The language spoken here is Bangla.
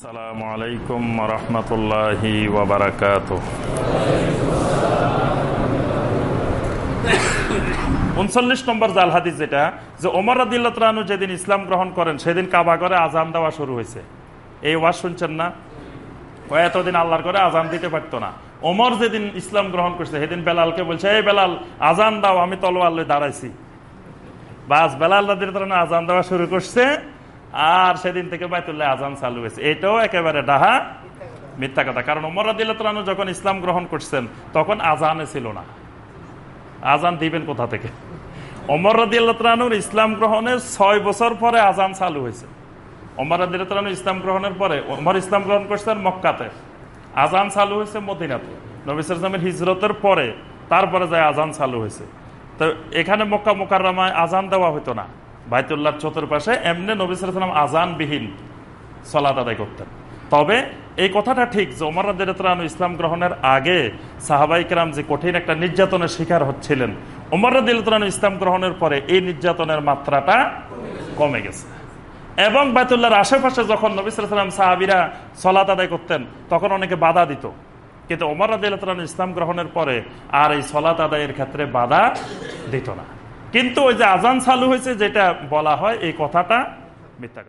আসসালামু আলাইকুম উনচল্লিশ নম্বর জাল হাদিস যেটা, যে ওমর রাদিল্লাহনু যেদিন ইসলাম গ্রহণ করেন, সেদিন কাবা করে আজান দেওয়া শুরু হয়েছে। এই ওয়াজ শুনছেন না? এতদিন আল্লাহর করে আজান দিতে পারতো না। ওমর যেদিন ইসলাম গ্রহণ করছে, সেদিন বেলালকে বলছে, এই বেলাল আজান দাও, আমি তলোয়ার দাঁড়াইছি। বাস বেলাল রাদিল্লাহনু আজান দেওয়া শুরু করছে আর সেদিন থেকে বাইতুল্লাহ আজান চালু হয়েছে। এটাও একেবারে ডাহা মিথ্যা কথা। কারণ ওমর রাদিল্লাহনু যখন ইসলাম গ্রহণ করছেন, তখন আজানে ছিল না। আজান দিবেন কোথা থেকে? অমর রাদিয়ালুর ইসলাম গ্রহণের ছয় বছর পরে আজান চালু হয়েছে। অমর রাদিয়ালু ইসলাম গ্রহণের পরে অমর ইসলাম গ্রহণ করছেন মক্কাতে। আজান চালু হয়েছে মদিনাতে। নবিসের হিজরতের পরে, তারপরে যায় আজান চালু হয়েছে। তো এখানে মক্কা মোকাররামায় আজান দেওয়া হতো না। বাইতুল্লাহ চতুর্পাশে, এমনি নবিসাম আজানবিহীন সলাত আদায় করতেন। তবে এই কথাটা ঠিক যে ওমর রাদিয়ালু ইসলাম গ্রহণের আগে সাহাবাইকরাম যে কঠিন একটা নির্যাতনের শিকার হচ্ছিলেন ওমর রাদিয়ালু ইসলাম গ্রহণের পরে এই নির্যাতনের মাত্রাটা কমে গেছে। এবং বাইতুল্লাহর আশেপাশে যখন নবিসাম সাহাবিরা সলাত আদায় করতেন, তখন অনেকে বাধা দিত। কিন্তু ওমর রাদিয়ালু ইসলাম গ্রহণের পরে আর এই সলাত আদায়ের ক্ষেত্রে বাধা দিত না। কিন্তু ওই যে আজান চালু হয়েছে যেটা বলা হয় এই কথাটা মিথ্যা